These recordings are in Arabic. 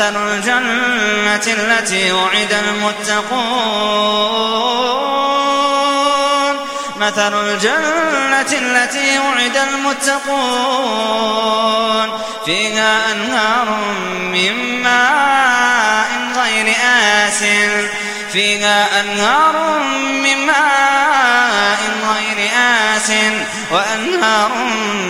مثل الجنة التي وعد المتقون. مثل الجنة التي وعد المتقون. فيها أنهار من ماء غير آس فيها أنهار من ماء غير آس وأنهار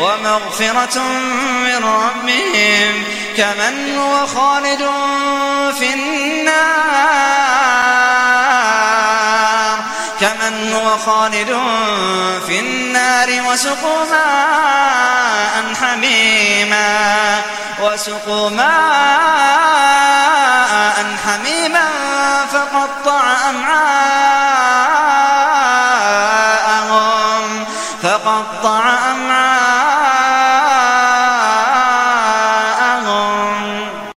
ومغفرة من ربهم كمن هو خالد في النار كمن هو خالد في النار وسقوا ماء حميما وسقوا ماء حميما فقطع أمعاءهم فقطع أمعاءهم